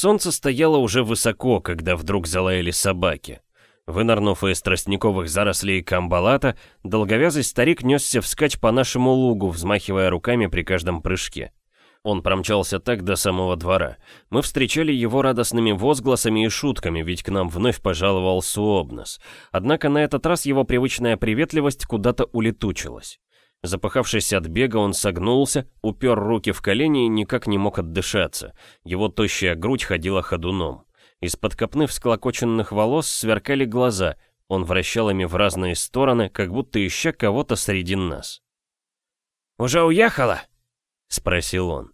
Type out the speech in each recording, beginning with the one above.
Солнце стояло уже высоко, когда вдруг залаяли собаки. Вынырнув из тростниковых зарослей камбалата, долговязый старик несся вскачь по нашему лугу, взмахивая руками при каждом прыжке. Он промчался так до самого двора. Мы встречали его радостными возгласами и шутками, ведь к нам вновь пожаловал Суобнос. Однако на этот раз его привычная приветливость куда-то улетучилась. Запыхавшись от бега, он согнулся, упер руки в колени и никак не мог отдышаться. Его тощая грудь ходила ходуном. Из-под копны всклокоченных волос сверкали глаза, он вращал ими в разные стороны, как будто ища кого-то среди нас. «Уже уехала?» — спросил он.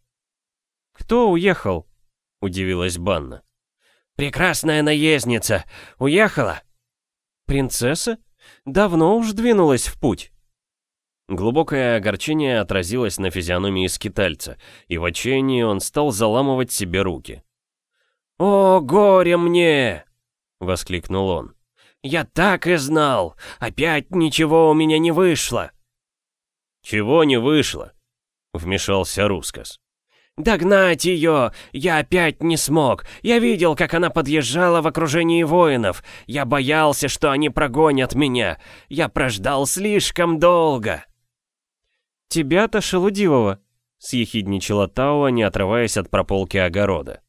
«Кто уехал?» — удивилась Банна. «Прекрасная наездница! Уехала?» «Принцесса? Давно уж двинулась в путь». Глубокое огорчение отразилось на физиономии скитальца, и в отчаянии он стал заламывать себе руки. «О, горе мне!» — воскликнул он. «Я так и знал! Опять ничего у меня не вышло!» «Чего не вышло?» — вмешался Рускос. «Догнать ее! Я опять не смог! Я видел, как она подъезжала в окружении воинов! Я боялся, что они прогонят меня! Я прождал слишком долго!» «Тебя-то, шелудивого!» — съехидничала Тауа, не отрываясь от прополки огорода.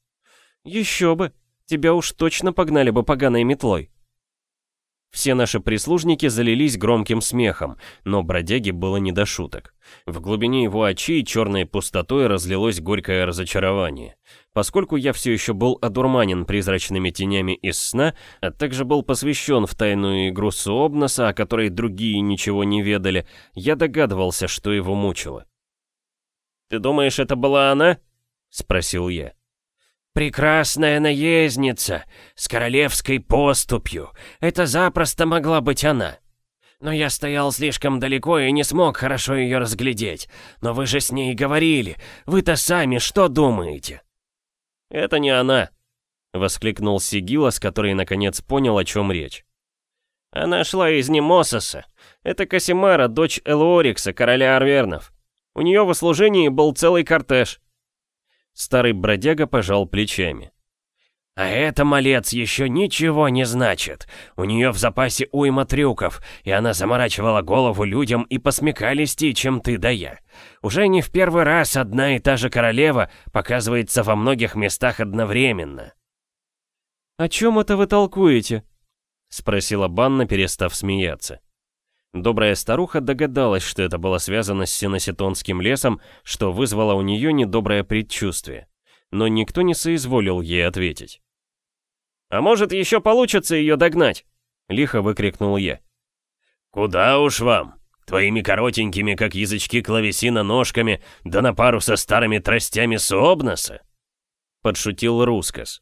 «Еще бы! Тебя уж точно погнали бы поганой метлой!» Все наши прислужники залились громким смехом, но бродяге было не до шуток. В глубине его очей черной пустотой разлилось горькое разочарование. Поскольку я все еще был одурманен призрачными тенями из сна, а также был посвящен в тайную игру Суобноса, о которой другие ничего не ведали, я догадывался, что его мучило. «Ты думаешь, это была она?» — спросил я. «Прекрасная наездница, с королевской поступью. Это запросто могла быть она. Но я стоял слишком далеко и не смог хорошо ее разглядеть. Но вы же с ней говорили. Вы-то сами что думаете?» «Это не она», — воскликнул Сигилас, который наконец понял, о чем речь. «Она шла из Немососа. Это Касимара, дочь Элорикса, короля Арвернов. У нее в услужении был целый кортеж». Старый бродяга пожал плечами. «А это, малец, еще ничего не значит. У нее в запасе уйма трюков, и она заморачивала голову людям и посмекалисти, чем ты да я. Уже не в первый раз одна и та же королева показывается во многих местах одновременно». «О чем это вы толкуете?» — спросила Банна, перестав смеяться. Добрая старуха догадалась, что это было связано с Синоситонским лесом, что вызвало у нее недоброе предчувствие. Но никто не соизволил ей ответить. «А может, еще получится ее догнать?» — лихо выкрикнул я. «Куда уж вам? Твоими коротенькими, как язычки клавесина, ножками, да на пару со старыми тростями Суобноса?» — подшутил Рускос.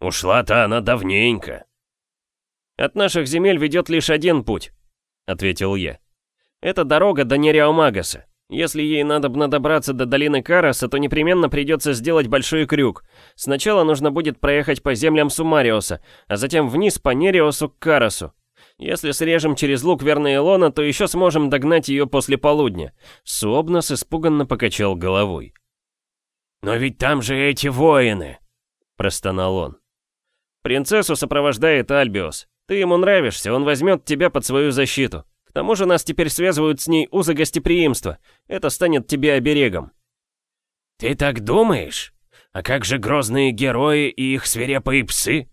«Ушла-то она давненько». «От наших земель ведет лишь один путь», — ответил я. «Это дорога до Нереомагаса. Если ей надо бы добраться до долины Караса, то непременно придется сделать большой крюк. Сначала нужно будет проехать по землям Сумариоса, а затем вниз по Нериосу к Карасу. Если срежем через лук Вернаэлона, то еще сможем догнать ее после полудня». Суобнос испуганно покачал головой. «Но ведь там же эти воины!» — простонал он. «Принцессу сопровождает Альбиос. Ты ему нравишься, он возьмет тебя под свою защиту. К тому же нас теперь связывают с ней узы гостеприимства. Это станет тебе оберегом». «Ты так думаешь? А как же грозные герои и их свирепые псы?»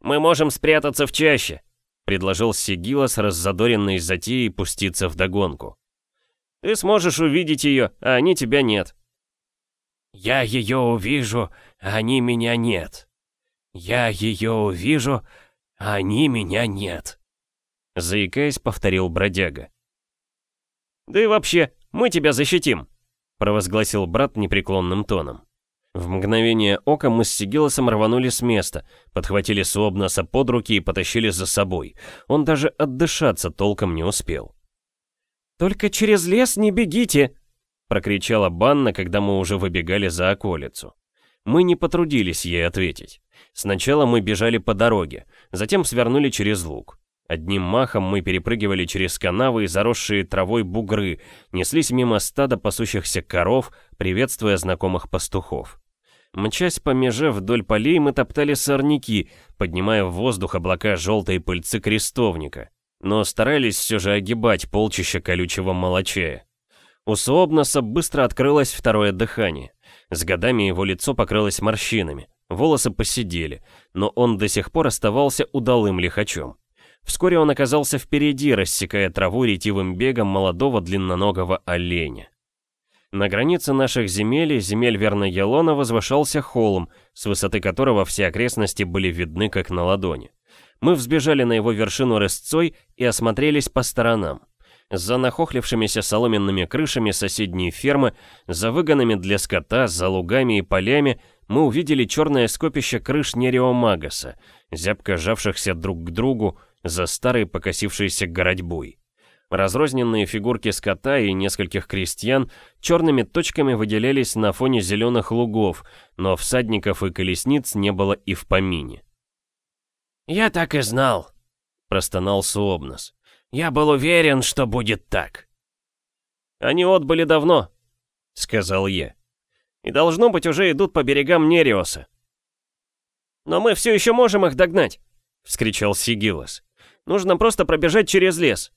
«Мы можем спрятаться в чаще», — предложил Сигилас, раззадоренный затеей пуститься в догонку. «Ты сможешь увидеть ее, а они тебя нет». «Я ее увижу, а они меня нет. Я ее увижу, а они меня нет», — заикаясь, повторил бродяга. «Да и вообще, мы тебя защитим», — провозгласил брат непреклонным тоном. В мгновение ока мы с Сигилосом рванули с места, подхватили Суобнаса под руки и потащили за собой. Он даже отдышаться толком не успел. «Только через лес не бегите!» — прокричала Банна, когда мы уже выбегали за околицу. Мы не потрудились ей ответить. Сначала мы бежали по дороге, затем свернули через луг. Одним махом мы перепрыгивали через канавы и заросшие травой бугры, неслись мимо стада пасущихся коров, приветствуя знакомых пастухов. Мчась по меже вдоль полей, мы топтали сорняки, поднимая в воздух облака желтой пыльцы крестовника, но старались все же огибать полчища колючего молочая. У Суобноса быстро открылось второе дыхание. С годами его лицо покрылось морщинами, волосы посидели, но он до сих пор оставался удалым лихачом. Вскоре он оказался впереди, рассекая траву ретивым бегом молодого длинноногого оленя. На границе наших земель и земель Верна-Елона возвышался холм, с высоты которого все окрестности были видны как на ладони. Мы взбежали на его вершину рысцой и осмотрелись по сторонам. За нахохлившимися соломенными крышами соседней фермы, за выгонами для скота, за лугами и полями мы увидели черное скопище крыш Нереомагаса, зябко сжавшихся друг к другу за старой покосившейся городьбой. Разрозненные фигурки скота и нескольких крестьян черными точками выделялись на фоне зеленых лугов, но всадников и колесниц не было и в помине. «Я так и знал», — простонал Суобнос. «Я был уверен, что будет так». «Они отбыли давно», — сказал я. «И должно быть уже идут по берегам Нериоса». «Но мы все еще можем их догнать», — вскричал Сигилос. «Нужно просто пробежать через лес».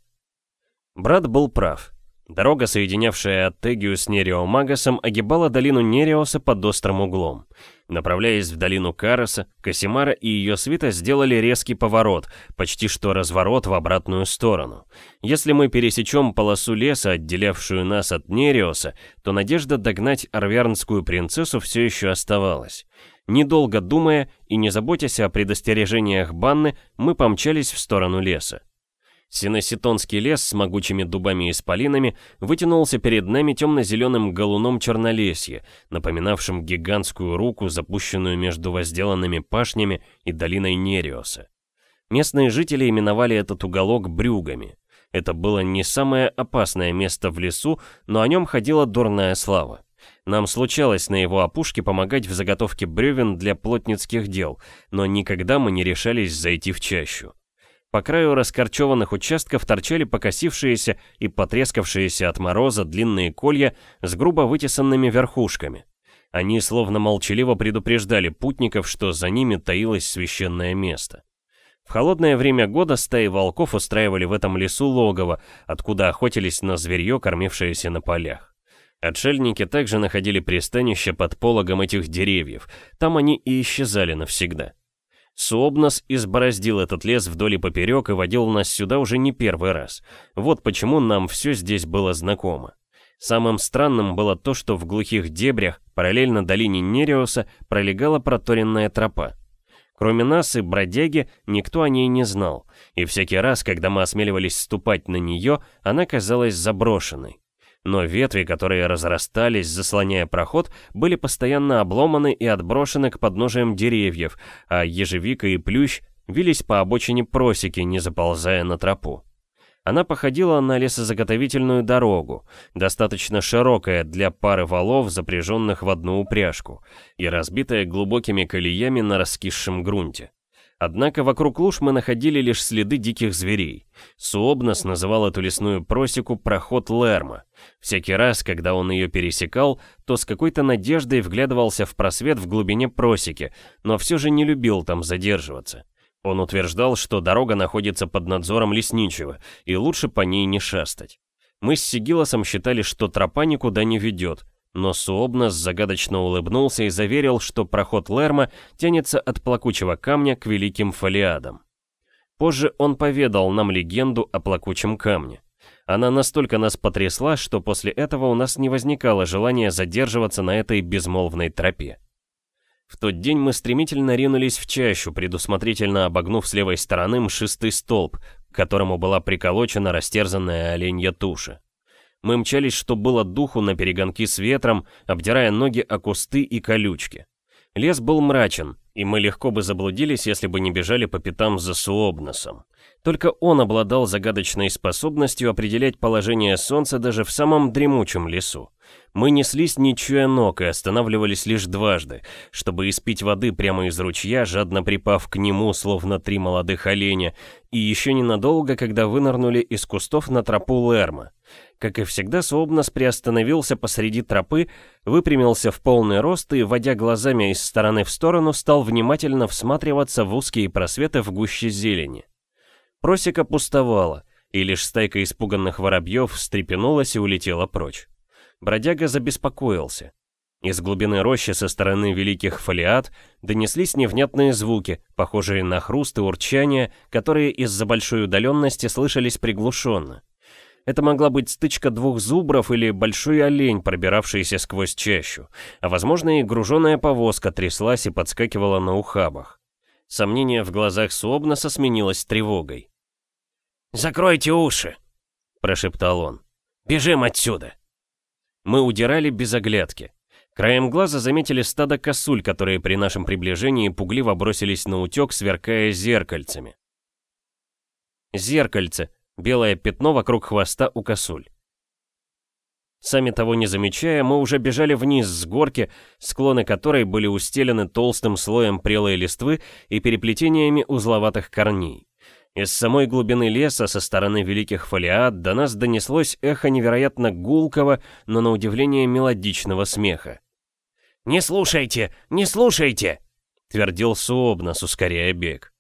Брат был прав. Дорога, соединявшая Аттегию с Нереомагасом, огибала долину Нереоса под острым углом. Направляясь в долину Кароса, Касимара и ее свита сделали резкий поворот, почти что разворот в обратную сторону. Если мы пересечем полосу леса, отделявшую нас от Нереоса, то надежда догнать арвернскую принцессу все еще оставалась. Недолго думая и не заботясь о предостережениях Банны, мы помчались в сторону леса. Синоситонский лес с могучими дубами и спалинами вытянулся перед нами темно-зеленым галуном чернолесья, напоминавшим гигантскую руку, запущенную между возделанными пашнями и долиной Нериоса. Местные жители именовали этот уголок брюгами. Это было не самое опасное место в лесу, но о нем ходила дурная слава. Нам случалось на его опушке помогать в заготовке бревен для плотницких дел, но никогда мы не решались зайти в чащу. По краю раскорчеванных участков торчали покосившиеся и потрескавшиеся от мороза длинные колья с грубо вытесанными верхушками. Они словно молчаливо предупреждали путников, что за ними таилось священное место. В холодное время года стаи волков устраивали в этом лесу логово, откуда охотились на зверье, кормившееся на полях. Отшельники также находили пристанище под пологом этих деревьев, там они и исчезали навсегда. Суобнос избороздил этот лес вдоль и поперек и водил нас сюда уже не первый раз. Вот почему нам все здесь было знакомо. Самым странным было то, что в глухих дебрях, параллельно долине Нериуса, пролегала проторенная тропа. Кроме нас и бродяги, никто о ней не знал, и всякий раз, когда мы осмеливались ступать на нее, она казалась заброшенной но ветви, которые разрастались, заслоняя проход, были постоянно обломаны и отброшены к подножиям деревьев, а ежевика и плющ вились по обочине просеки, не заползая на тропу. Она походила на лесозаготовительную дорогу, достаточно широкая для пары валов, запряженных в одну упряжку, и разбитая глубокими колеями на раскисшем грунте. Однако вокруг луж мы находили лишь следы диких зверей. Суобнос называл эту лесную просеку «проход Лерма». Всякий раз, когда он ее пересекал, то с какой-то надеждой вглядывался в просвет в глубине просеки, но все же не любил там задерживаться. Он утверждал, что дорога находится под надзором лесничего, и лучше по ней не шастать. Мы с Сигилосом считали, что тропа никуда не ведет, но Суобнос загадочно улыбнулся и заверил, что проход Лерма тянется от плакучего камня к великим фолиадам. Позже он поведал нам легенду о плакучем камне. Она настолько нас потрясла, что после этого у нас не возникало желания задерживаться на этой безмолвной тропе. В тот день мы стремительно ринулись в чащу, предусмотрительно обогнув с левой стороны мшистый столб, к которому была приколочена растерзанная оленья туша. Мы мчались, что было духу, на перегонки с ветром, обдирая ноги о кусты и колючки. Лес был мрачен, и мы легко бы заблудились, если бы не бежали по пятам за Суобносом. Только он обладал загадочной способностью определять положение солнца даже в самом дремучем лесу. Мы неслись не чуя ног и останавливались лишь дважды, чтобы испить воды прямо из ручья, жадно припав к нему, словно три молодых оленя, и еще ненадолго, когда вынырнули из кустов на тропу Лерма. Как и всегда, Суобнос приостановился посреди тропы, выпрямился в полный рост и, водя глазами из стороны в сторону, стал внимательно всматриваться в узкие просветы в гуще зелени. Просека пустовала, и лишь стайка испуганных воробьев встрепенулась и улетела прочь. Бродяга забеспокоился. Из глубины рощи со стороны великих фолиат донеслись невнятные звуки, похожие на хруст и урчание, которые из-за большой удаленности слышались приглушенно. Это могла быть стычка двух зубров или большой олень, пробиравшийся сквозь чащу, а возможно и груженная повозка тряслась и подскакивала на ухабах. Сомнение в глазах Суобнаса сменилось тревогой. «Закройте уши!» — прошептал он. «Бежим отсюда!» Мы удирали без оглядки. Краем глаза заметили стадо косуль, которые при нашем приближении пугливо бросились на утек, сверкая зеркальцами. Зеркальце — белое пятно вокруг хвоста у косуль. Сами того не замечая, мы уже бежали вниз с горки, склоны которой были устелены толстым слоем прелой листвы и переплетениями узловатых корней. Из самой глубины леса со стороны великих фолиат до нас донеслось эхо невероятно гулкого, но на удивление мелодичного смеха. «Не слушайте! Не слушайте!» — твердил Суобнос, ускоряя бег.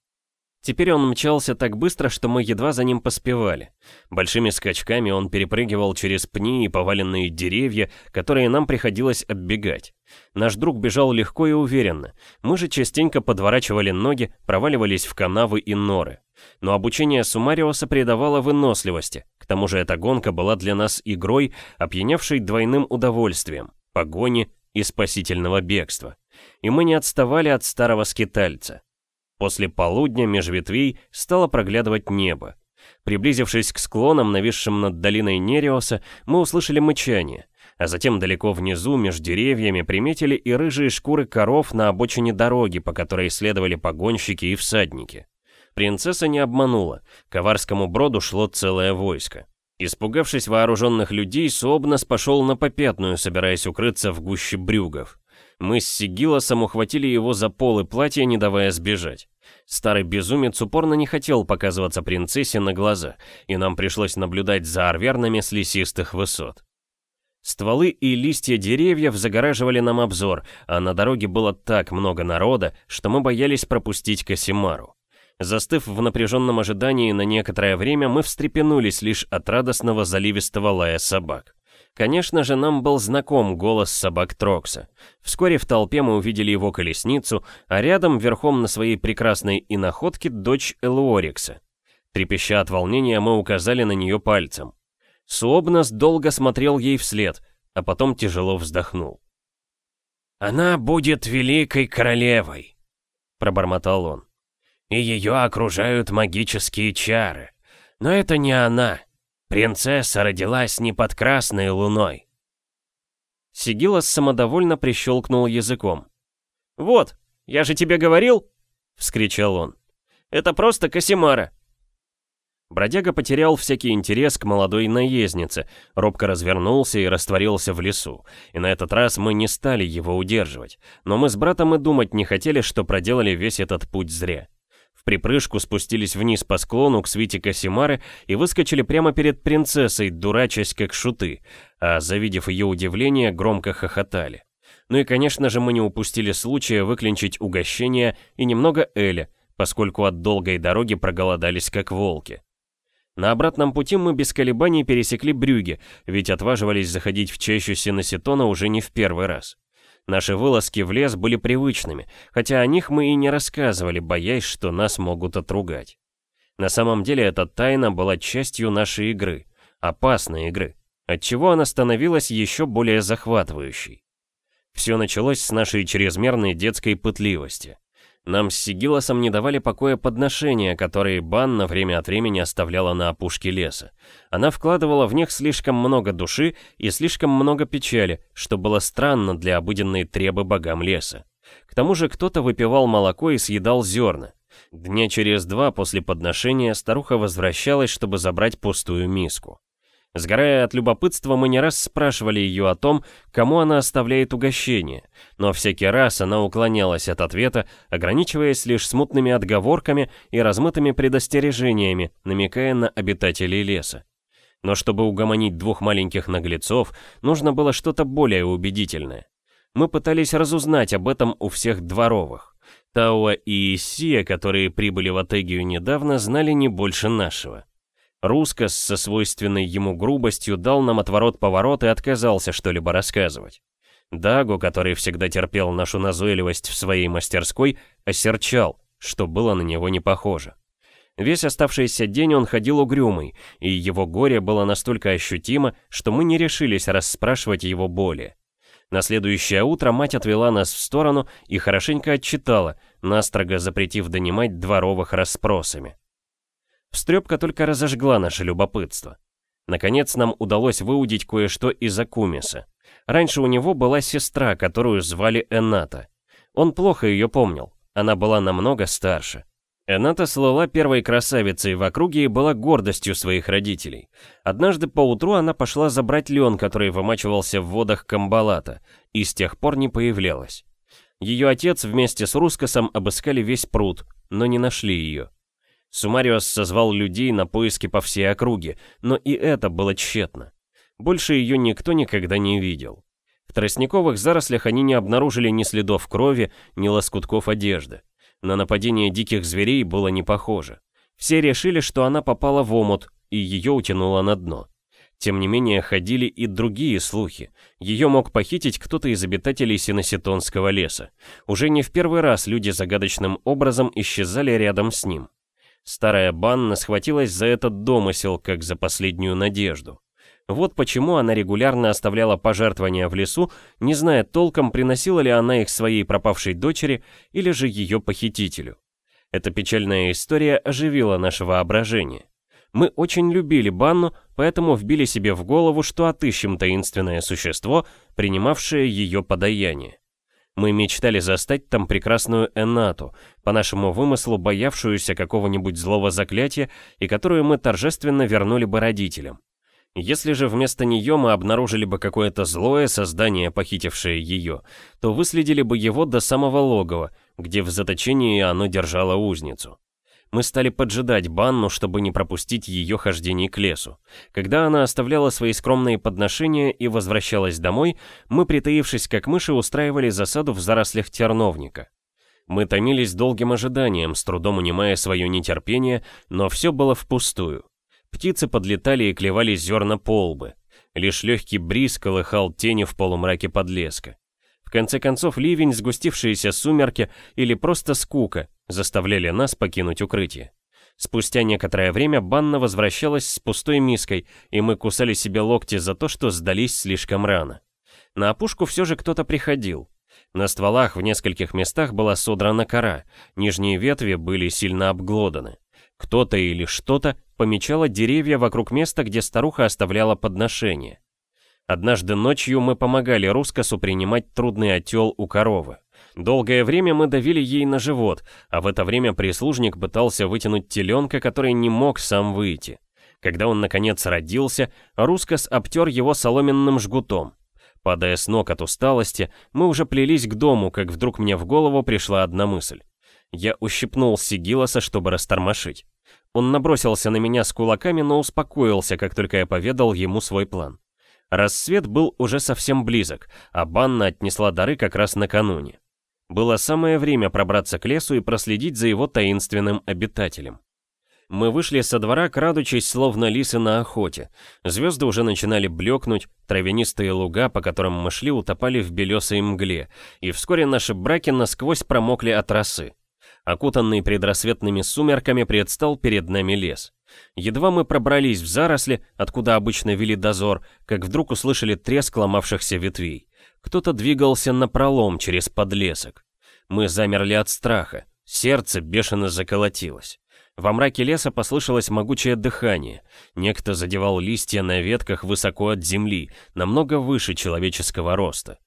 Теперь он мчался так быстро, что мы едва за ним поспевали. Большими скачками он перепрыгивал через пни и поваленные деревья, которые нам приходилось оббегать. Наш друг бежал легко и уверенно. Мы же частенько подворачивали ноги, проваливались в канавы и норы. Но обучение Сумариоса придавало выносливости. К тому же эта гонка была для нас игрой, опьянявшей двойным удовольствием, погони и спасительного бегства. И мы не отставали от старого скитальца. После полудня меж ветвей стало проглядывать небо. Приблизившись к склонам, нависшим над долиной Нериоса, мы услышали мычание, а затем далеко внизу, меж деревьями, приметили и рыжие шкуры коров на обочине дороги, по которой следовали погонщики и всадники. Принцесса не обманула, к броду шло целое войско. Испугавшись вооруженных людей, Суобнос пошел на попятную, собираясь укрыться в гуще брюгов. Мы с Сигилосом ухватили его за полы платья, не давая сбежать. Старый безумец упорно не хотел показываться принцессе на глаза, и нам пришлось наблюдать за арвернами с лесистых высот. Стволы и листья деревьев загораживали нам обзор, а на дороге было так много народа, что мы боялись пропустить Касимару. Застыв в напряженном ожидании на некоторое время, мы встрепенулись лишь от радостного заливистого лая собак. Конечно же, нам был знаком голос собак Трокса. Вскоре в толпе мы увидели его колесницу, а рядом, верхом на своей прекрасной иноходке, дочь Элуорикса. Трепеща от волнения, мы указали на нее пальцем. Суобнос долго смотрел ей вслед, а потом тяжело вздохнул. «Она будет великой королевой», — пробормотал он. «И ее окружают магические чары. Но это не она. Принцесса родилась не под красной луной. Сигилас самодовольно прищелкнул языком. «Вот, я же тебе говорил!» — вскричал он. «Это просто Касимара!» Бродяга потерял всякий интерес к молодой наезднице, робко развернулся и растворился в лесу. И на этот раз мы не стали его удерживать. Но мы с братом и думать не хотели, что проделали весь этот путь зря. В припрыжку спустились вниз по склону к свите Касимары и выскочили прямо перед принцессой, дурачась как шуты, а, завидев ее удивление, громко хохотали. Ну и, конечно же, мы не упустили случая выклинчить угощение и немного Эля, поскольку от долгой дороги проголодались как волки. На обратном пути мы без колебаний пересекли Брюги, ведь отваживались заходить в чащу Синоситона уже не в первый раз. Наши вылазки в лес были привычными, хотя о них мы и не рассказывали, боясь, что нас могут отругать. На самом деле эта тайна была частью нашей игры, опасной игры, отчего она становилась еще более захватывающей. Все началось с нашей чрезмерной детской пытливости. Нам с Сигилосом не давали покоя подношения, которые Банна время от времени оставляла на опушке леса. Она вкладывала в них слишком много души и слишком много печали, что было странно для обыденной требы богам леса. К тому же кто-то выпивал молоко и съедал зерна. Дня через два после подношения старуха возвращалась, чтобы забрать пустую миску. Сгорая от любопытства, мы не раз спрашивали ее о том, кому она оставляет угощение, но всякий раз она уклонялась от ответа, ограничиваясь лишь смутными отговорками и размытыми предостережениями, намекая на обитателей леса. Но чтобы угомонить двух маленьких наглецов, нужно было что-то более убедительное. Мы пытались разузнать об этом у всех дворовых. Тауа и Исия, которые прибыли в Атегию недавно, знали не больше нашего. Рускос со свойственной ему грубостью дал нам отворот-поворот и отказался что-либо рассказывать. Дагу, который всегда терпел нашу назойливость в своей мастерской, осерчал, что было на него не похоже. Весь оставшийся день он ходил угрюмый, и его горе было настолько ощутимо, что мы не решились расспрашивать его боли. На следующее утро мать отвела нас в сторону и хорошенько отчитала, настрого запретив донимать дворовых расспросами. Встрепка только разожгла наше любопытство. Наконец нам удалось выудить кое-что из Акумиса. Раньше у него была сестра, которую звали Эната. Он плохо ее помнил, она была намного старше. Эната слыла первой красавицей в округе и была гордостью своих родителей. Однажды поутру она пошла забрать лен, который вымачивался в водах Камбалата, и с тех пор не появлялась. Ее отец вместе с Рускосом обыскали весь пруд, но не нашли ее. Сумариос созвал людей на поиски по всей округе, но и это было тщетно. Больше ее никто никогда не видел. В тростниковых зарослях они не обнаружили ни следов крови, ни лоскутков одежды. На нападение диких зверей было не похоже. Все решили, что она попала в омут, и ее утянуло на дно. Тем не менее, ходили и другие слухи. Ее мог похитить кто-то из обитателей Синоситонского леса. Уже не в первый раз люди загадочным образом исчезали рядом с ним. Старая Банна схватилась за этот домысел, как за последнюю надежду. Вот почему она регулярно оставляла пожертвования в лесу, не зная толком, приносила ли она их своей пропавшей дочери или же ее похитителю. Эта печальная история оживила наше воображение. Мы очень любили Банну, поэтому вбили себе в голову, что отыщем таинственное существо, принимавшее ее подаяние. Мы мечтали застать там прекрасную Энату, по нашему вымыслу боявшуюся какого-нибудь злого заклятия и которую мы торжественно вернули бы родителям. Если же вместо нее мы обнаружили бы какое-то злое создание, похитившее ее, то выследили бы его до самого логова, где в заточении оно держало узницу. Мы стали поджидать Банну, чтобы не пропустить ее хождений к лесу. Когда она оставляла свои скромные подношения и возвращалась домой, мы, притаившись как мыши, устраивали засаду в зарослях терновника. Мы томились долгим ожиданием, с трудом унимая свое нетерпение, но все было впустую. Птицы подлетали и клевали зерна по лбы. Лишь легкий бриз колыхал тени в полумраке подлеска. В конце концов, ливень, сгустившиеся сумерки или просто скука заставляли нас покинуть укрытие. Спустя некоторое время Банна возвращалась с пустой миской, и мы кусали себе локти за то, что сдались слишком рано. На опушку все же кто-то приходил. На стволах в нескольких местах была содрана кора, нижние ветви были сильно обглоданы. Кто-то или что-то помечало деревья вокруг места, где старуха оставляла подношение. Однажды ночью мы помогали Рускосу принимать трудный отел у коровы. Долгое время мы давили ей на живот, а в это время прислужник пытался вытянуть теленка, который не мог сам выйти. Когда он наконец родился, Рускос обтер его соломенным жгутом. Падая с ног от усталости, мы уже плелись к дому, как вдруг мне в голову пришла одна мысль. Я ущипнул Сигилоса, чтобы растормошить. Он набросился на меня с кулаками, но успокоился, как только я поведал ему свой план. Рассвет был уже совсем близок, а Банна отнесла дары как раз накануне. Было самое время пробраться к лесу и проследить за его таинственным обитателем. Мы вышли со двора, крадучись, словно лисы на охоте. Звезды уже начинали блекнуть, травянистые луга, по которым мы шли, утопали в белесой мгле, и вскоре наши браки насквозь промокли от росы. Окутанный предрассветными сумерками предстал перед нами лес. Едва мы пробрались в заросли, откуда обычно вели дозор, как вдруг услышали треск ломавшихся ветвей. Кто-то двигался напролом через подлесок. Мы замерли от страха. Сердце бешено заколотилось. Во мраке леса послышалось могучее дыхание. Некто задевал листья на ветках высоко от земли, намного выше человеческого роста.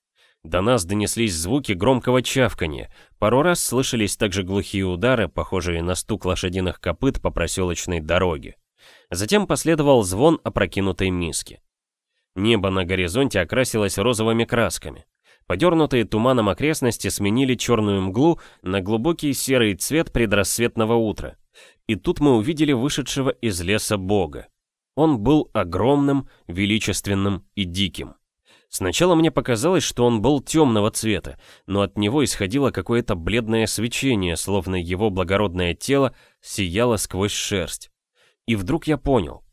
До нас донеслись звуки громкого чавканья. Пару раз слышались также глухие удары, похожие на стук лошадиных копыт по проселочной дороге. Затем последовал звон опрокинутой миски. Небо на горизонте окрасилось розовыми красками. Подернутые туманом окрестности сменили черную мглу на глубокий серый цвет предрассветного утра. И тут мы увидели вышедшего из леса бога. Он был огромным, величественным и диким. Сначала мне показалось, что он был темного цвета, но от него исходило какое-то бледное свечение, словно его благородное тело сияло сквозь шерсть. И вдруг я понял.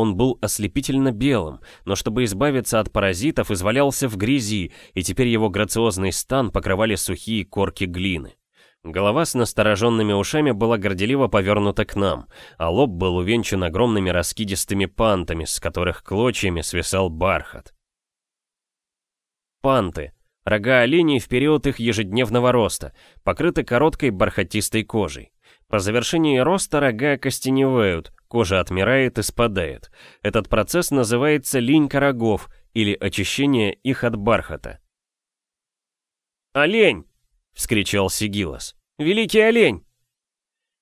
Он был ослепительно белым, но чтобы избавиться от паразитов, извалялся в грязи, и теперь его грациозный стан покрывали сухие корки глины. Голова с настороженными ушами была горделиво повернута к нам, а лоб был увенчан огромными раскидистыми пантами, с которых клочьями свисал бархат. Панты. Рога оленей в период их ежедневного роста, покрыты короткой бархатистой кожей. По завершении роста рога костеневают, кожа отмирает и спадает. Этот процесс называется линька рогов или очищение их от бархата. «Олень!» — вскричал Сигилос. «Великий олень!»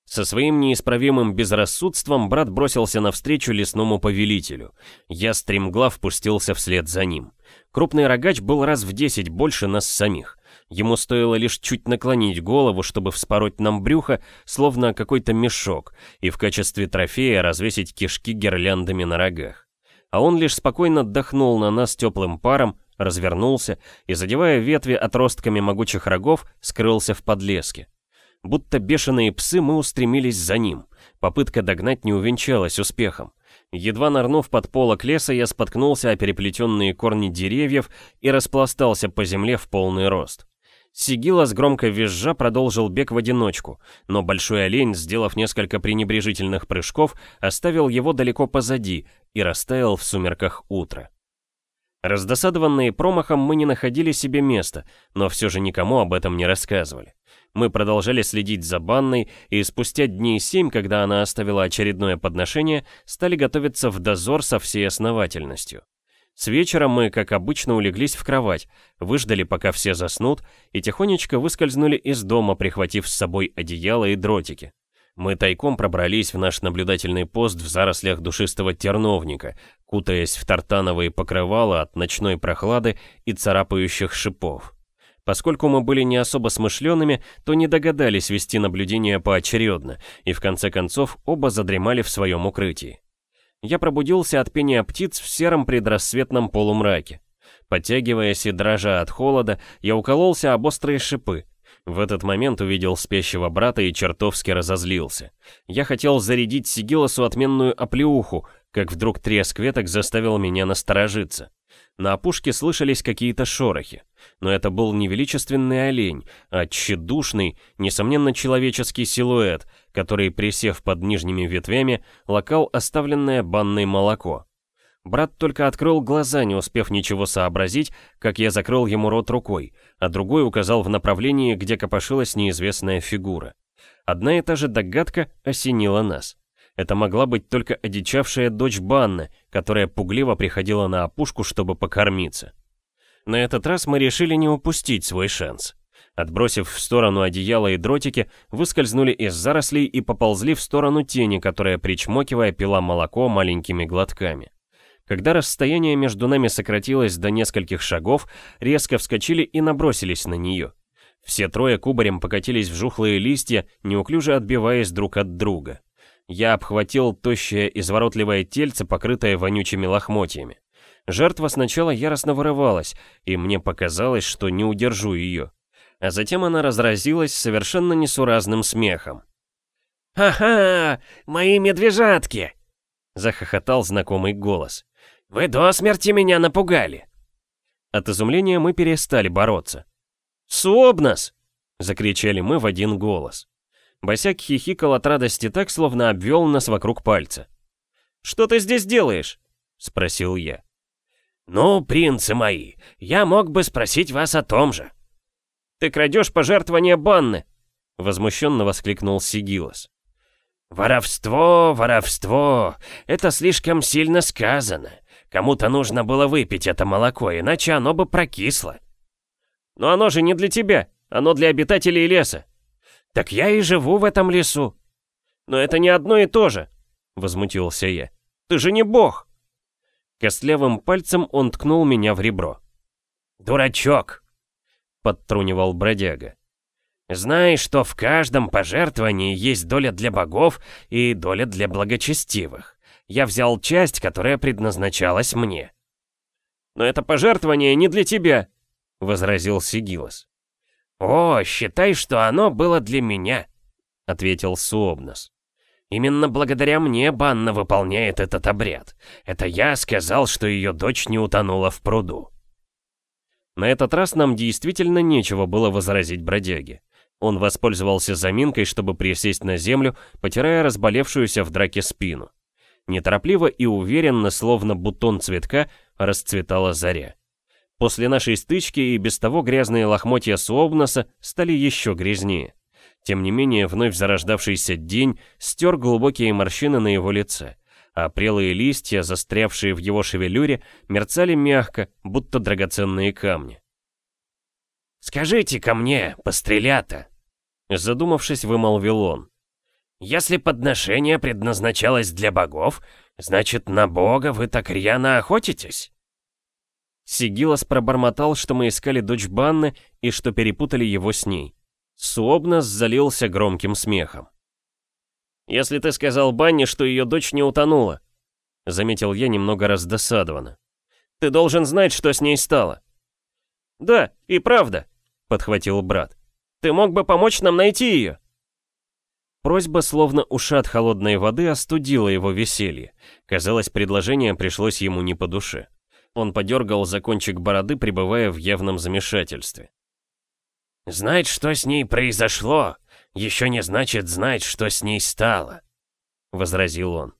Со своим неисправимым безрассудством брат бросился навстречу лесному повелителю. Я стремглав впустился вслед за ним. Крупный рогач был раз в десять больше нас самих. Ему стоило лишь чуть наклонить голову, чтобы вспороть нам брюхо, словно какой-то мешок, и в качестве трофея развесить кишки гирляндами на рогах. А он лишь спокойно отдохнул на нас теплым паром, развернулся и, задевая ветви отростками могучих рогов, скрылся в подлеске. Будто бешеные псы мы устремились за ним. Попытка догнать не увенчалась успехом. Едва нырнув под полок леса, я споткнулся о переплетенные корни деревьев и распластался по земле в полный рост. Сигилас громко визжа продолжил бег в одиночку, но большой олень, сделав несколько пренебрежительных прыжков, оставил его далеко позади и растаял в сумерках утра. Раздосадованные промахом мы не находили себе места, но все же никому об этом не рассказывали. Мы продолжали следить за банной, и спустя дней семь, когда она оставила очередное подношение, стали готовиться в дозор со всей основательностью. С вечера мы, как обычно, улеглись в кровать, выждали, пока все заснут, и тихонечко выскользнули из дома, прихватив с собой одеяло и дротики. Мы тайком пробрались в наш наблюдательный пост в зарослях душистого терновника, кутаясь в тартановые покрывала от ночной прохлады и царапающих шипов. Поскольку мы были не особо смышленными, то не догадались вести наблюдение поочередно, и в конце концов оба задремали в своем укрытии я пробудился от пения птиц в сером предрассветном полумраке. Подтягиваясь и дрожа от холода, я укололся об острые шипы. В этот момент увидел спящего брата и чертовски разозлился. Я хотел зарядить Сигилосу отменную оплеуху, как вдруг треск веток заставил меня насторожиться. На опушке слышались какие-то шорохи. Но это был не величественный олень, а тщедушный, несомненно человеческий силуэт, который, присев под нижними ветвями, лакал оставленное банное молоко. Брат только открыл глаза, не успев ничего сообразить, как я закрыл ему рот рукой, а другой указал в направлении, где копошилась неизвестная фигура. Одна и та же догадка осенила нас. Это могла быть только одичавшая дочь Банны, которая пугливо приходила на опушку, чтобы покормиться. На этот раз мы решили не упустить свой шанс. Отбросив в сторону одеяло и дротики, выскользнули из зарослей и поползли в сторону тени, которая, причмокивая, пила молоко маленькими глотками. Когда расстояние между нами сократилось до нескольких шагов, резко вскочили и набросились на нее. Все трое кубарем покатились в жухлые листья, неуклюже отбиваясь друг от друга. Я обхватил тощее изворотливое тельце, покрытое вонючими лохмотьями. Жертва сначала яростно вырывалась, и мне показалось, что не удержу ее. А затем она разразилась совершенно несуразным смехом. «Ха-ха! Мои медвежатки!» — захохотал знакомый голос. «Вы до смерти меня напугали!» От изумления мы перестали бороться. «Суобнас!» — закричали мы в один голос. Босяк хихикал от радости так, словно обвел нас вокруг пальца. «Что ты здесь делаешь?» — спросил я. «Ну, принцы мои, я мог бы спросить вас о том же». «Ты крадешь пожертвования банны!» — возмущенно воскликнул Сигилос. «Воровство, воровство! Это слишком сильно сказано. Кому-то нужно было выпить это молоко, иначе оно бы прокисло». «Но оно же не для тебя, оно для обитателей леса. «Так я и живу в этом лесу». «Но это не одно и то же», — возмутился я. Ты же не бог!» Костлявым пальцем он ткнул меня в ребро. «Дурачок!» — подтрунивал бродяга. «Знай, что в каждом пожертвовании есть доля для богов и доля для благочестивых. Я взял часть, которая предназначалась мне». «Но это пожертвование не для тебя», — возразил Сигилос. «О, считай, что оно было для меня», — ответил Суобнос. «Именно благодаря мне Банна выполняет этот обряд. Это я сказал, что ее дочь не утонула в пруду». На этот раз нам действительно нечего было возразить бродяге. Он воспользовался заминкой, чтобы присесть на землю, потирая разболевшуюся в драке спину. Неторопливо и уверенно, словно бутон цветка, расцветала заря. После нашей стычки и без того грязные лохмотья Суобноса стали еще грязнее. Тем не менее, вновь зарождавшийся день стер глубокие морщины на его лице, а прелые листья, застрявшие в его шевелюре, мерцали мягко, будто драгоценные камни. скажите ко мне, пострелята!» Задумавшись, вымолвил он. «Если подношение предназначалось для богов, значит, на бога вы так рьяно охотитесь?» Сигилос пробормотал, что мы искали дочь Банны и что перепутали его с ней. Суобнос залился громким смехом. «Если ты сказал Банне, что ее дочь не утонула», — заметил я немного раздосадованно. «Ты должен знать, что с ней стало». «Да, и правда», — подхватил брат. «Ты мог бы помочь нам найти ее?» Просьба, словно ушат холодной воды, остудила его веселье. Казалось, предложение пришлось ему не по душе. Он подергал за кончик бороды, пребывая в явном замешательстве. «Знать, что с ней произошло, еще не значит знать, что с ней стало», — возразил он.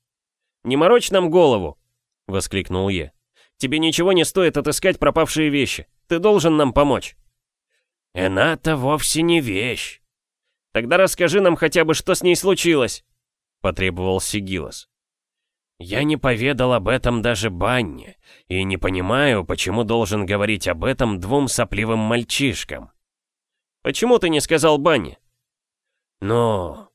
«Не морочь нам голову!» — воскликнул я. «Тебе ничего не стоит отыскать пропавшие вещи. Ты должен нам помочь». «Эната вовсе не вещь». «Тогда расскажи нам хотя бы, что с ней случилось», — потребовал Сигилос. Я не поведал об этом даже Банне, и не понимаю, почему должен говорить об этом двум сопливым мальчишкам. Почему ты не сказал Банне? Ну,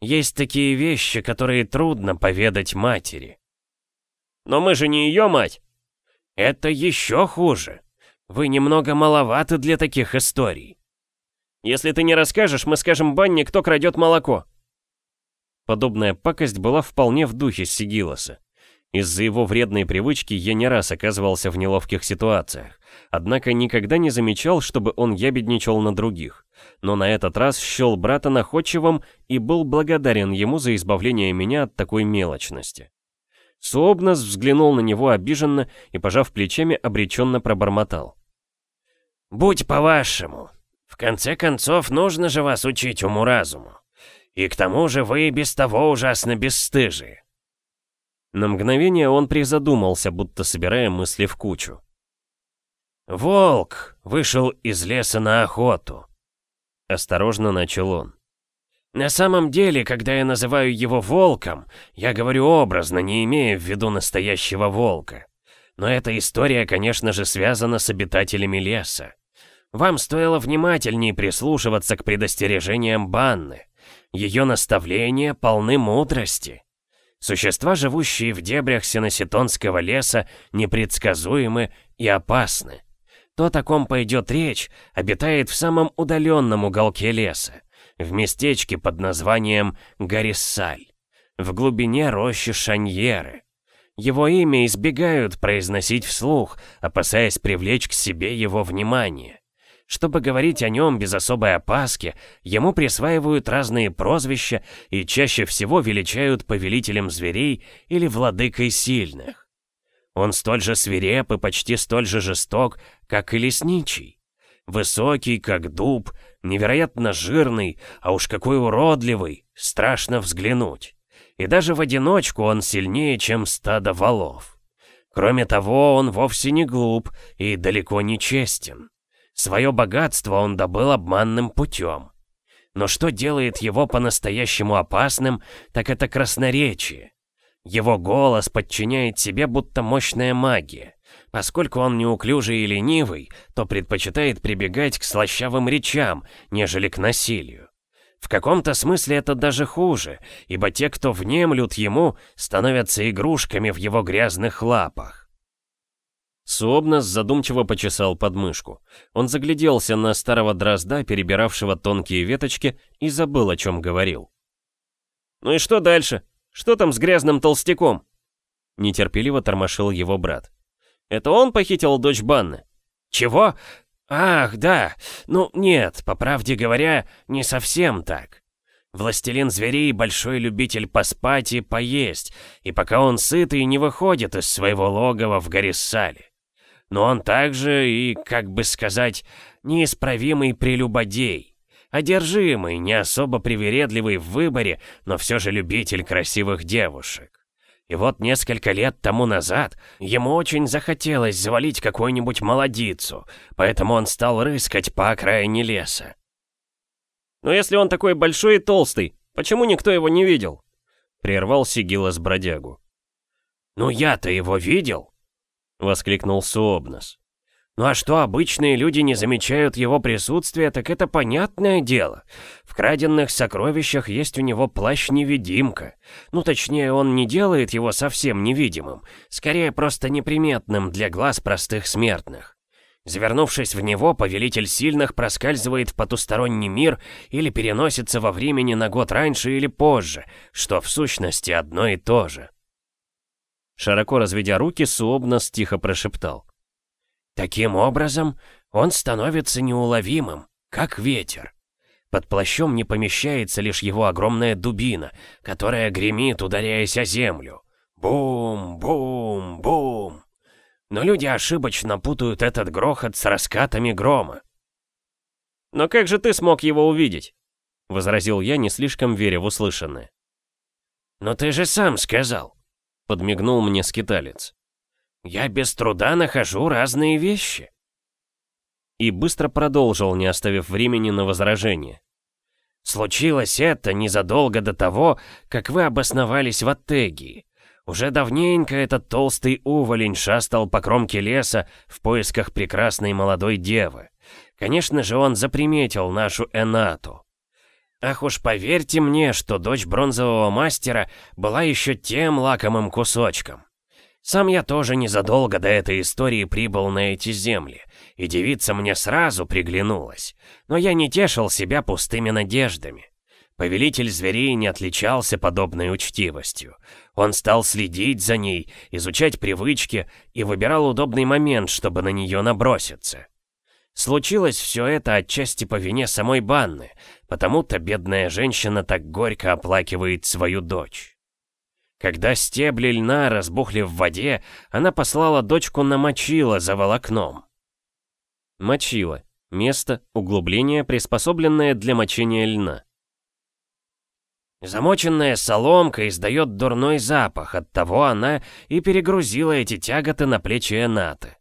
есть такие вещи, которые трудно поведать матери. Но мы же не ее мать. Это еще хуже. Вы немного маловаты для таких историй. Если ты не расскажешь, мы скажем Банне, кто крадет молоко. Подобная пакость была вполне в духе Сигилоса. Из-за его вредной привычки я не раз оказывался в неловких ситуациях, однако никогда не замечал, чтобы он ябедничал на других. Но на этот раз счел брата находчивым и был благодарен ему за избавление меня от такой мелочности. Суобнос взглянул на него обиженно и, пожав плечами, обреченно пробормотал. «Будь по-вашему. В конце концов, нужно же вас учить уму-разуму. И к тому же вы и без того ужасно бесстыжие. На мгновение он призадумался, будто собирая мысли в кучу. «Волк вышел из леса на охоту», — осторожно начал он. «На самом деле, когда я называю его волком, я говорю образно, не имея в виду настоящего волка. Но эта история, конечно же, связана с обитателями леса. Вам стоило внимательнее прислушиваться к предостережениям Банны. Ее наставления полны мудрости. Существа, живущие в дебрях Синоситонского леса, непредсказуемы и опасны. То, о ком пойдет речь, обитает в самом удаленном уголке леса, в местечке под названием Гариссаль, в глубине рощи Шаньеры. Его имя избегают произносить вслух, опасаясь привлечь к себе его внимание. Чтобы говорить о нем без особой опаски, ему присваивают разные прозвища и чаще всего величают повелителем зверей или владыкой сильных. Он столь же свиреп и почти столь же жесток, как и лесничий. Высокий, как дуб, невероятно жирный, а уж какой уродливый, страшно взглянуть. И даже в одиночку он сильнее, чем стадо валов. Кроме того, он вовсе не глуп и далеко не честен. Свое богатство он добыл обманным путем. Но что делает его по-настоящему опасным, так это красноречие. Его голос подчиняет себе будто мощная магия. Поскольку он неуклюжий и ленивый, то предпочитает прибегать к слащавым речам, нежели к насилию. В каком-то смысле это даже хуже, ибо те, кто внемлют ему, становятся игрушками в его грязных лапах. Суобнос задумчиво почесал подмышку. Он загляделся на старого дрозда, перебиравшего тонкие веточки, и забыл, о чем говорил. «Ну и что дальше? Что там с грязным толстяком?» Нетерпеливо тормошил его брат. «Это он похитил дочь Банны?» «Чего? Ах, да. Ну, нет, по правде говоря, не совсем так. Властелин зверей большой любитель поспать и поесть, и пока он сытый, не выходит из своего логова в Гариссале. Но он также и, как бы сказать, неисправимый прелюбодей. Одержимый, не особо привередливый в выборе, но все же любитель красивых девушек. И вот несколько лет тому назад ему очень захотелось завалить какую-нибудь молодицу, поэтому он стал рыскать по окраине леса. «Но если он такой большой и толстый, почему никто его не видел?» Прервал Сигилас бродягу. «Ну я-то его видел!» Воскликнул Суобнос. Ну а что обычные люди не замечают его присутствия, так это понятное дело. В краденных сокровищах есть у него плащ-невидимка. Ну точнее, он не делает его совсем невидимым, скорее просто неприметным для глаз простых смертных. Завернувшись в него, повелитель сильных проскальзывает в потусторонний мир или переносится во времени на год раньше или позже, что в сущности одно и то же. Широко разведя руки, Суобнос тихо прошептал. Таким образом, он становится неуловимым, как ветер. Под плащом не помещается лишь его огромная дубина, которая гремит, ударяясь о землю. Бум, бум, бум. Но люди ошибочно путают этот грохот с раскатами грома. «Но как же ты смог его увидеть?» — возразил я, не слишком веря в услышанное. «Но ты же сам сказал», — подмигнул мне скиталец. Я без труда нахожу разные вещи. И быстро продолжил, не оставив времени на возражение. Случилось это незадолго до того, как вы обосновались в Аттегии. Уже давненько этот толстый уволень шастал по кромке леса в поисках прекрасной молодой девы. Конечно же, он заприметил нашу Энату. Ах уж поверьте мне, что дочь бронзового мастера была еще тем лакомым кусочком. Сам я тоже незадолго до этой истории прибыл на эти земли, и девица мне сразу приглянулась. Но я не тешил себя пустыми надеждами. Повелитель зверей не отличался подобной учтивостью. Он стал следить за ней, изучать привычки и выбирал удобный момент, чтобы на нее наброситься. Случилось все это отчасти по вине самой Банны, потому-то бедная женщина так горько оплакивает свою дочь. Когда стебли льна разбухли в воде, она послала дочку на мочило за волокном. Мочило. Место, углубление, приспособленное для мочения льна. Замоченная соломка издает дурной запах, оттого она и перегрузила эти тяготы на плечи Энаты.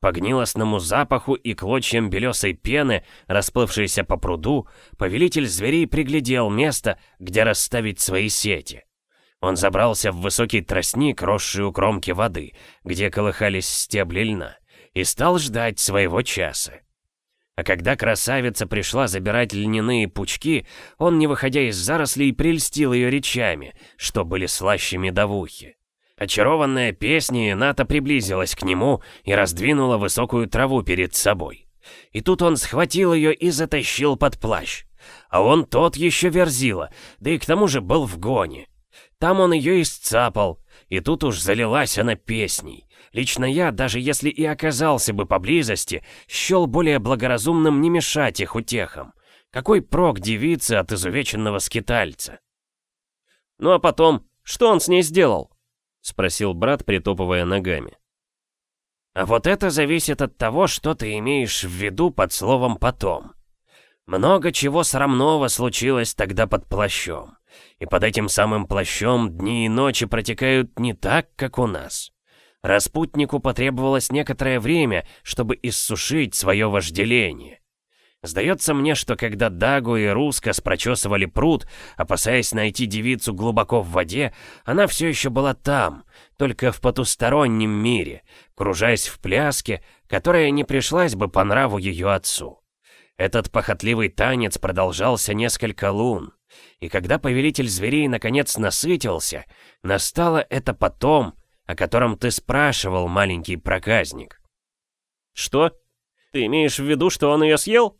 По гнилостному запаху и клочьям белесой пены, расплывшейся по пруду, повелитель зверей приглядел место, где расставить свои сети. Он забрался в высокий тростник, росший у кромки воды, где колыхались стебли льна, и стал ждать своего часа. А когда красавица пришла забирать льняные пучки, он, не выходя из зарослей, прельстил ее речами, что были слаще медовухи. Очарованная песней, Ната приблизилась к нему и раздвинула высокую траву перед собой. И тут он схватил ее и затащил под плащ. А он тот еще верзила, да и к тому же был в гоне. Там он ее и сцапал, и тут уж залилась она песней. Лично я, даже если и оказался бы поблизости, счел более благоразумным не мешать их утехам. Какой прок девицы от изувеченного скитальца? «Ну а потом, что он с ней сделал?» — спросил брат, притопывая ногами. «А вот это зависит от того, что ты имеешь в виду под словом «потом». Много чего срамного случилось тогда под плащом. И под этим самым плащом дни и ночи протекают не так, как у нас. Распутнику потребовалось некоторое время, чтобы иссушить свое вожделение. Сдается мне, что когда Дагу и Рускас прочесывали пруд, опасаясь найти девицу глубоко в воде, она все еще была там, только в потустороннем мире, кружаясь в пляске, которая не пришлась бы по нраву ее отцу. Этот похотливый танец продолжался несколько лун. И когда повелитель зверей наконец насытился, настало это потом, о котором ты спрашивал, маленький проказник. Что? Ты имеешь в виду, что он ее съел?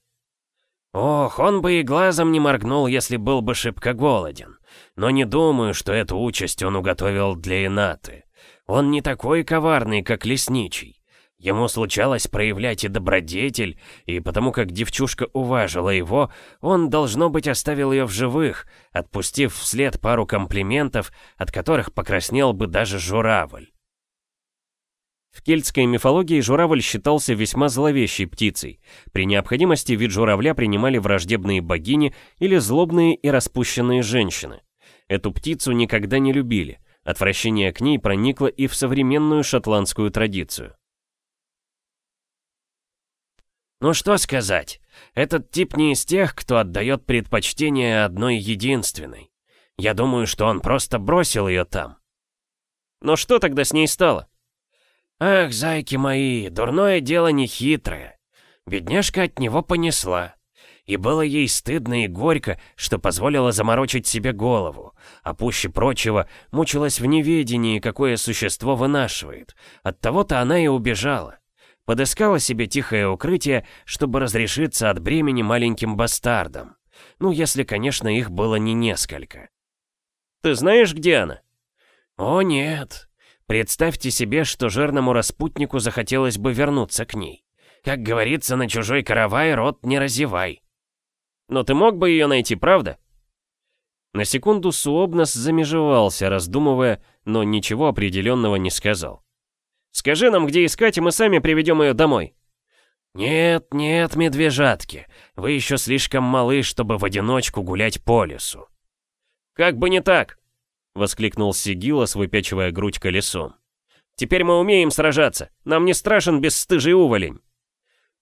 Ох, он бы и глазом не моргнул, если был бы шибко голоден. Но не думаю, что эту участь он уготовил для Инаты. Он не такой коварный, как лесничий. Ему случалось проявлять и добродетель, и потому как девчушка уважила его, он, должно быть, оставил ее в живых, отпустив вслед пару комплиментов, от которых покраснел бы даже журавль. В кельтской мифологии журавль считался весьма зловещей птицей. При необходимости вид журавля принимали враждебные богини или злобные и распущенные женщины. Эту птицу никогда не любили. Отвращение к ней проникло и в современную шотландскую традицию. Ну что сказать, этот тип не из тех, кто отдает предпочтение одной единственной. Я думаю, что он просто бросил ее там. Но что тогда с ней стало? Ах, зайки мои, дурное дело не хитрое. Бедняжка от него понесла. И было ей стыдно и горько, что позволила заморочить себе голову, а пуще прочего мучилась в неведении, какое существо вынашивает. Оттого-то она и убежала. Подыскала себе тихое укрытие, чтобы разрешиться от бремени маленьким бастардам. Ну, если, конечно, их было не несколько. Ты знаешь, где она? О, нет. Представьте себе, что жирному распутнику захотелось бы вернуться к ней. Как говорится, на чужой каравай рот не разевай. Но ты мог бы ее найти, правда? На секунду Суобнос замежевался, раздумывая, но ничего определенного не сказал. Скажи нам, где искать, и мы сами приведем ее домой». «Нет, нет, медвежатки, вы еще слишком малы, чтобы в одиночку гулять по лесу». «Как бы не так!» — воскликнул Сигилос, выпячивая грудь колесом. «Теперь мы умеем сражаться. Нам не страшен бесстыжий уволень».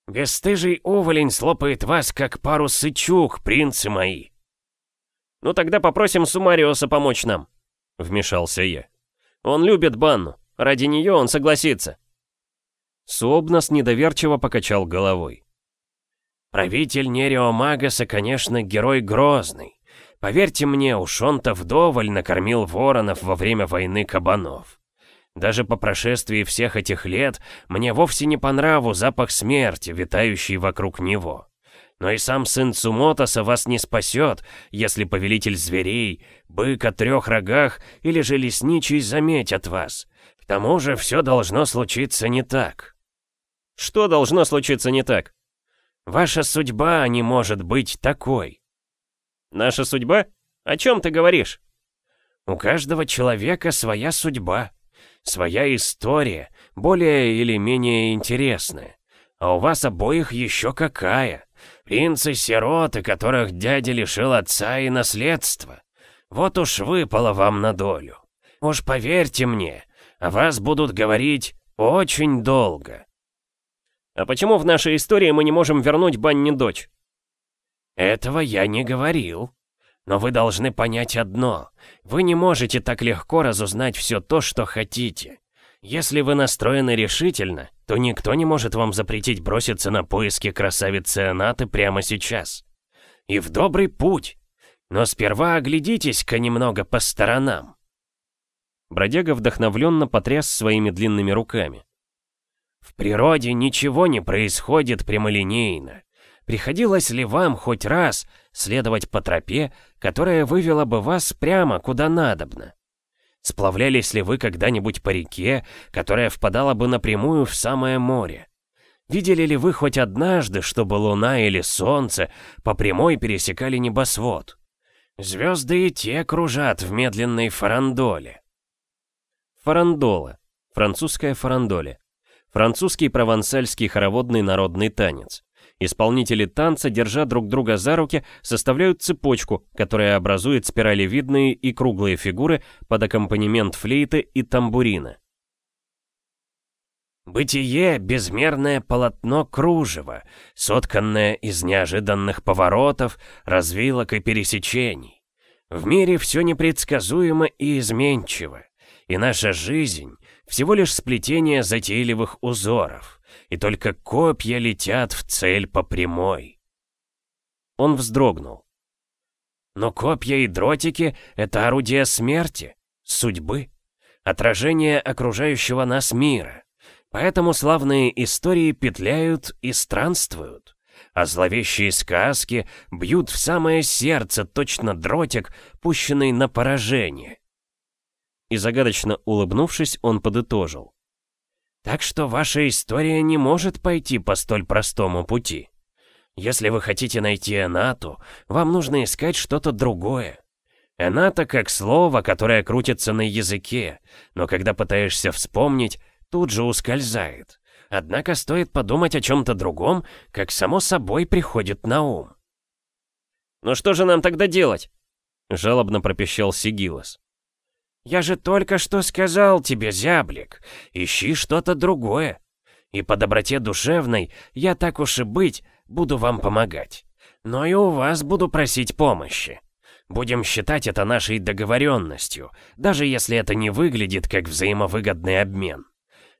«Бесстыжий уволень слопает вас, как пару сычук, принцы мои». «Ну тогда попросим Сумариоса помочь нам», — вмешался я. «Он любит банну. Ради нее он согласится. Суобнос недоверчиво покачал головой. Правитель Нерио Магаса, конечно, герой грозный. Поверьте мне, уж он-то вдоволь накормил воронов во время войны кабанов. Даже по прошествии всех этих лет мне вовсе не по нраву запах смерти, витающий вокруг него. Но и сам сын Цумотоса вас не спасет, если повелитель зверей, бык о трех рогах или же лесничий заметят вас. К тому же все должно случиться не так. Что должно случиться не так? Ваша судьба не может быть такой. Наша судьба? О чем ты говоришь? У каждого человека своя судьба, своя история, более или менее интересная. А у вас обоих еще какая. Принцы-сироты, которых дядя лишил отца и наследства. Вот уж выпало вам на долю. Уж поверьте мне, о вас будут говорить очень долго. А почему в нашей истории мы не можем вернуть Банни дочь? Этого я не говорил. Но вы должны понять одно. Вы не можете так легко разузнать все то, что хотите. Если вы настроены решительно, то никто не может вам запретить броситься на поиски красавицы Анаты прямо сейчас. И в добрый путь. Но сперва оглядитесь-ка немного по сторонам. Бродяга вдохновленно потряс своими длинными руками. В природе ничего не происходит прямолинейно. Приходилось ли вам хоть раз следовать по тропе, которая вывела бы вас прямо куда надобно? Сплавлялись ли вы когда-нибудь по реке, которая впадала бы напрямую в самое море? Видели ли вы хоть однажды, чтобы луна или солнце по прямой пересекали небосвод? Звезды и те кружат в медленной фарандоле. Фарандола. Французская фарандоле. Французский провансальский хороводный народный танец. Исполнители танца, держа друг друга за руки, составляют цепочку, которая образует спиралевидные и круглые фигуры под аккомпанемент флейты и тамбурина. Бытие — безмерное полотно кружева, сотканное из неожиданных поворотов, развилок и пересечений. В мире все непредсказуемо и изменчиво, и наша жизнь всего лишь сплетение затейливых узоров, и только копья летят в цель по прямой. Он вздрогнул. Но копья и дротики — это орудия смерти, судьбы, отражение окружающего нас мира. Поэтому славные истории петляют и странствуют, а зловещие сказки бьют в самое сердце точно дротик, пущенный на поражение. И загадочно улыбнувшись, он подытожил. Так что ваша история не может пойти по столь простому пути. Если вы хотите найти Энату, вам нужно искать что-то другое. Эната как слово, которое крутится на языке, но когда пытаешься вспомнить, тут же ускользает. Однако стоит подумать о чем-то другом, как само собой приходит на ум. «Ну что же нам тогда делать?» — жалобно пропищал Сигилос. «Я же только что сказал тебе, зяблик, ищи что-то другое. И по доброте душевной я так уж и быть буду вам помогать. Но и у вас буду просить помощи. Будем считать это нашей договоренностью, даже если это не выглядит как взаимовыгодный обмен.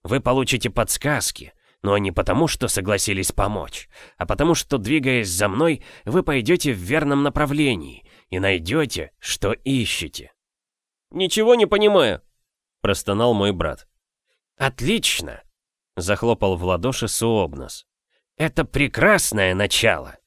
Вы получите подсказки, но не потому, что согласились помочь, а потому, что, двигаясь за мной, вы пойдете в верном направлении и найдете, что ищете. «Ничего не понимаю», — простонал мой брат. «Отлично!» — захлопал в ладоши Суобнос. «Это прекрасное начало!»